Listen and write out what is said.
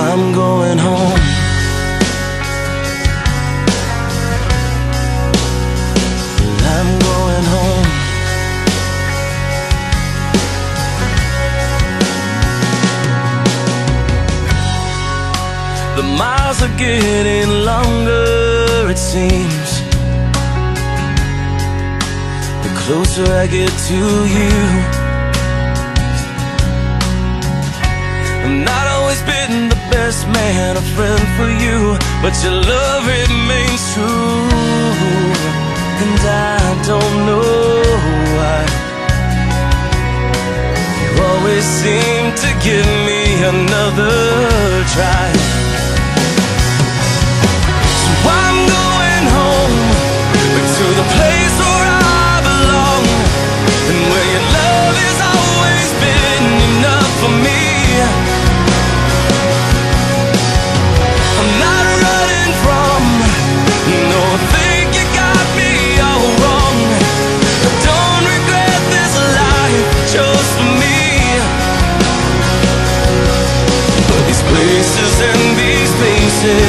I'm going home. I'm going home. The miles are getting longer, it seems. The closer I get to you. I've not always been the best man, a friend for you, but your love remains true. And I don't know why. You always seem to give me another try. faces